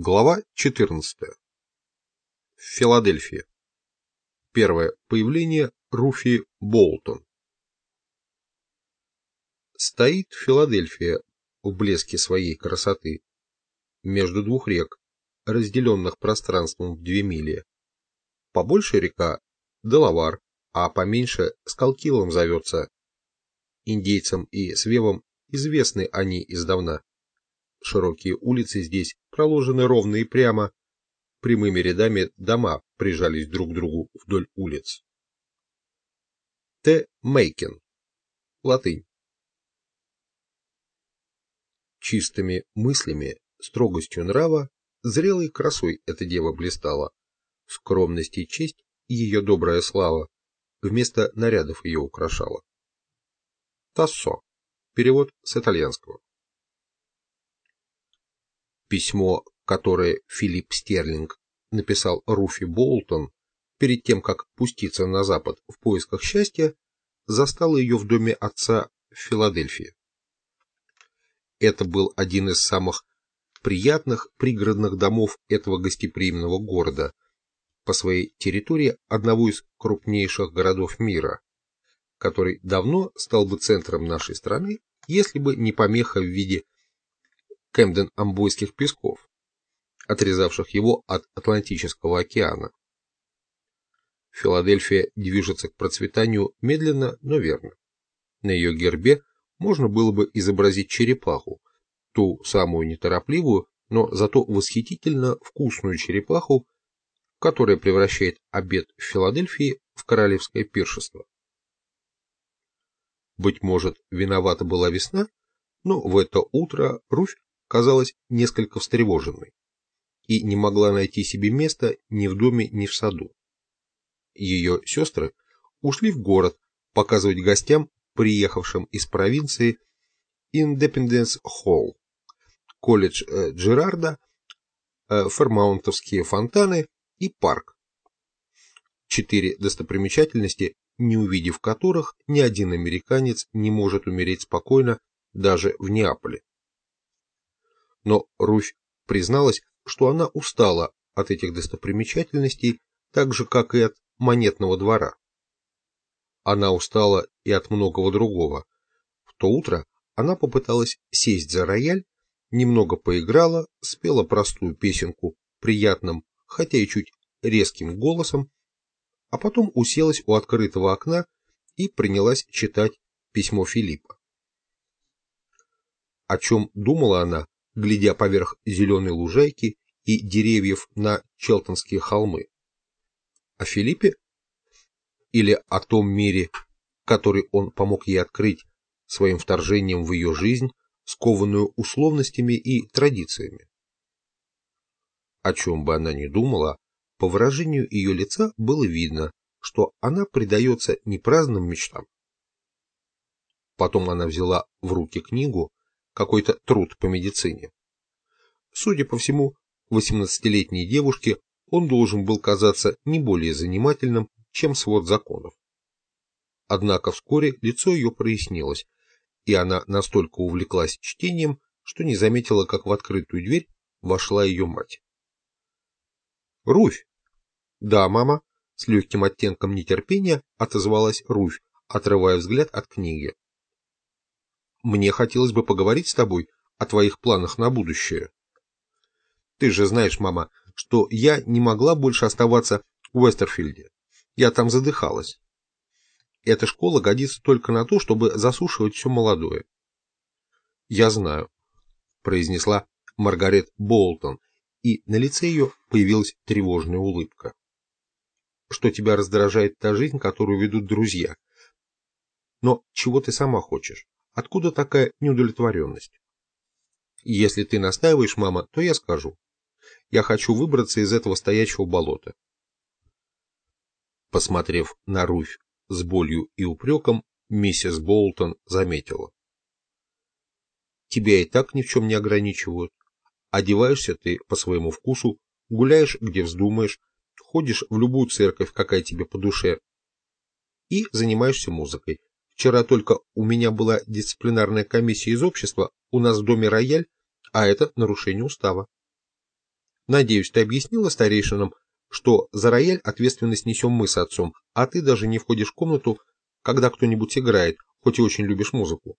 Глава 14. Филадельфия. Первое появление Руфи Болтон. Стоит Филадельфия в блеске своей красоты между двух рек, разделенных пространством в две мили. Побольше река Делавар, а поменьше Скалкилом зовется. Индейцам и свевам известны они издавна. Широкие улицы здесь проложены ровно и прямо. Прямыми рядами дома прижались друг к другу вдоль улиц. Т. Мейкин. Латынь. Чистыми мыслями, строгостью нрава, зрелой красой эта дева блистала. Скромность и честь ее добрая слава вместо нарядов ее украшала. Тассо. Перевод с итальянского. Письмо, которое Филипп Стерлинг написал Руфи Болтон перед тем, как пуститься на запад в поисках счастья, застало ее в доме отца в Филадельфии. Это был один из самых приятных пригородных домов этого гостеприимного города, по своей территории одного из крупнейших городов мира, который давно стал бы центром нашей страны, если бы не помеха в виде Кэмден-Амбойских песков, отрезавших его от Атлантического океана. Филадельфия движется к процветанию медленно, но верно. На ее гербе можно было бы изобразить черепаху, ту самую неторопливую, но зато восхитительно вкусную черепаху, которая превращает обед в Филадельфии в королевское пиршество. Быть может, виновата была весна, но в это утро Руфь казалась несколько встревоженной и не могла найти себе места ни в доме, ни в саду. Ее сестры ушли в город показывать гостям, приехавшим из провинции, Индепенденс Холл, колледж э, Джерарда, э, Фермаунтовские фонтаны и парк. Четыре достопримечательности, не увидев которых ни один американец не может умереть спокойно даже в Неаполе но Руфь призналась, что она устала от этих достопримечательностей, так же, как и от монетного двора. Она устала и от многого другого. В то утро она попыталась сесть за рояль, немного поиграла, спела простую песенку приятным, хотя и чуть резким голосом, а потом уселась у открытого окна и принялась читать письмо Филиппа. О чем думала она, глядя поверх зеленой лужайки и деревьев на Челтонские холмы. О Филиппе? Или о том мире, который он помог ей открыть своим вторжением в ее жизнь, скованную условностями и традициями? О чем бы она ни думала, по выражению ее лица было видно, что она предается не праздным мечтам. Потом она взяла в руки книгу, какой-то труд по медицине. Судя по всему, 18-летней девушке он должен был казаться не более занимательным, чем свод законов. Однако вскоре лицо ее прояснилось, и она настолько увлеклась чтением, что не заметила, как в открытую дверь вошла ее мать. «Руфь!» «Да, мама», — с легким оттенком нетерпения отозвалась Руфь, отрывая взгляд от книги. Мне хотелось бы поговорить с тобой о твоих планах на будущее. Ты же знаешь, мама, что я не могла больше оставаться в Уэстерфилде. Я там задыхалась. Эта школа годится только на то, чтобы засушивать все молодое. Я знаю, произнесла Маргарет Болтон, и на лице ее появилась тревожная улыбка. Что тебя раздражает та жизнь, которую ведут друзья. Но чего ты сама хочешь? Откуда такая неудовлетворенность? Если ты настаиваешь, мама, то я скажу. Я хочу выбраться из этого стоячего болота. Посмотрев на Руфь с болью и упреком, миссис Болтон заметила. Тебя и так ни в чем не ограничивают. Одеваешься ты по своему вкусу, гуляешь, где вздумаешь, ходишь в любую церковь, какая тебе по душе, и занимаешься музыкой. Вчера только у меня была дисциплинарная комиссия из общества, у нас в доме рояль, а это нарушение устава. Надеюсь, ты объяснила старейшинам, что за рояль ответственность несем мы с отцом, а ты даже не входишь в комнату, когда кто-нибудь играет, хоть и очень любишь музыку.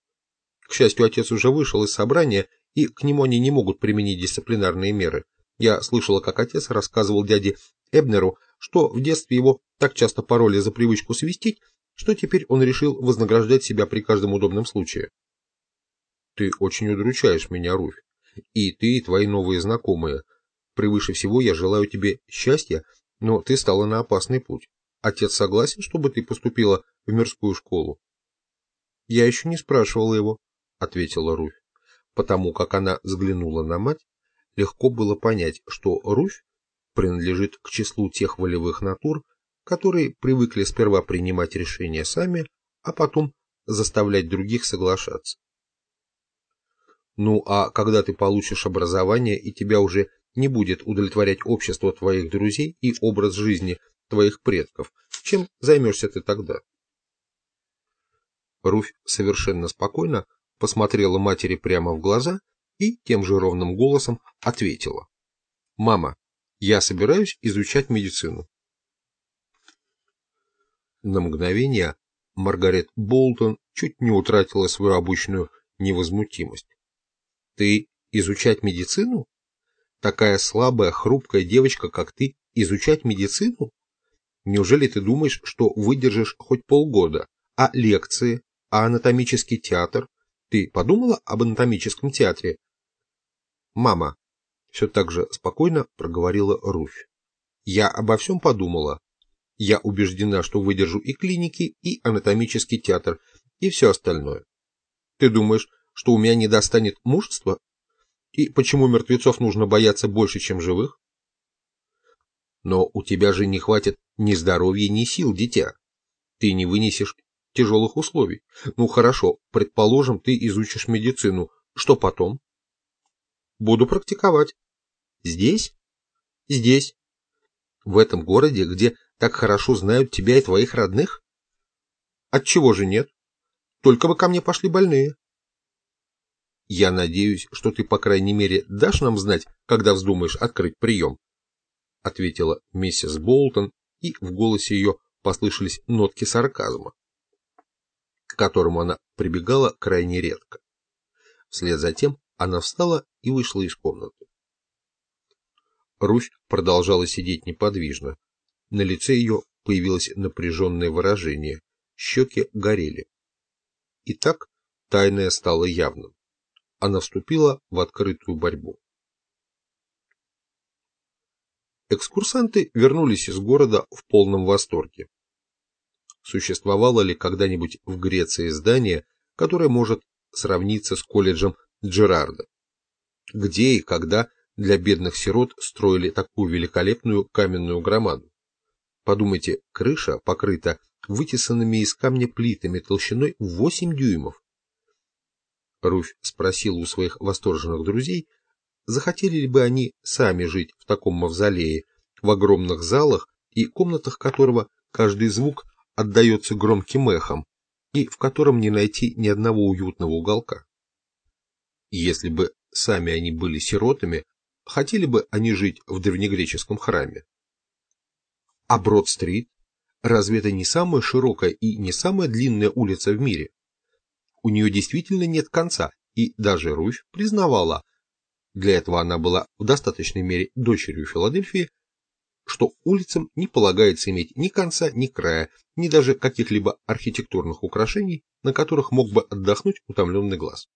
К счастью, отец уже вышел из собрания, и к нему они не могут применить дисциплинарные меры. Я слышала, как отец рассказывал дяде Эбнеру, что в детстве его так часто пороли за привычку свистеть, что теперь он решил вознаграждать себя при каждом удобном случае. Ты очень удручаешь меня, Руфь. И ты, и твои новые знакомые. Превыше всего я желаю тебе счастья, но ты стала на опасный путь. Отец согласен, чтобы ты поступила в мирскую школу? Я еще не спрашивала его, ответила Руфь. Потому как она взглянула на мать, легко было понять, что Руфь принадлежит к числу тех волевых натур, которые привыкли сперва принимать решения сами, а потом заставлять других соглашаться. Ну а когда ты получишь образование и тебя уже не будет удовлетворять общество твоих друзей и образ жизни твоих предков, чем займешься ты тогда? Руфь совершенно спокойно посмотрела матери прямо в глаза и тем же ровным голосом ответила. «Мама, я собираюсь изучать медицину». На мгновение Маргарет Болтон чуть не утратила свою обычную невозмутимость. «Ты изучать медицину? Такая слабая, хрупкая девочка, как ты, изучать медицину? Неужели ты думаешь, что выдержишь хоть полгода? А лекции? А анатомический театр? Ты подумала об анатомическом театре? Мама, все так же спокойно проговорила Руфь. Я обо всем подумала. Я убеждена, что выдержу и клиники, и анатомический театр, и все остальное. Ты думаешь, что у меня не достанет мужества? И почему мертвецов нужно бояться больше, чем живых? Но у тебя же не хватит ни здоровья, ни сил, дитя. Ты не вынесешь тяжелых условий. Ну хорошо, предположим, ты изучишь медицину. Что потом? Буду практиковать. Здесь? Здесь. В этом городе, где так хорошо знают тебя и твоих родных? Отчего же нет? Только бы ко мне пошли больные. Я надеюсь, что ты, по крайней мере, дашь нам знать, когда вздумаешь открыть прием, ответила миссис Болтон, и в голосе ее послышались нотки сарказма к которому она прибегала крайне редко. Вслед за тем она встала и вышла из комнаты. Русь продолжала сидеть неподвижно. На лице ее появилось напряженное выражение, щеки горели. И так тайное стало явным. Она вступила в открытую борьбу. Экскурсанты вернулись из города в полном восторге существовало ли когда-нибудь в Греции здание, которое может сравниться с колледжем Джерарда. Где и когда для бедных сирот строили такую великолепную каменную громаду? Подумайте, крыша покрыта вытесанными из камня плитами толщиной 8 дюймов. Руфь спросила у своих восторженных друзей, захотели ли бы они сами жить в таком мавзолее, в огромных залах и комнатах которого каждый звук отдается громким эхом и в котором не найти ни одного уютного уголка. Если бы сами они были сиротами, хотели бы они жить в древнегреческом храме. А Брод-стрит? Разве это не самая широкая и не самая длинная улица в мире? У нее действительно нет конца, и даже Руфь признавала, для этого она была в достаточной мере дочерью Филадельфии, что улицам не полагается иметь ни конца, ни края, ни даже каких-либо архитектурных украшений, на которых мог бы отдохнуть утомленный глаз.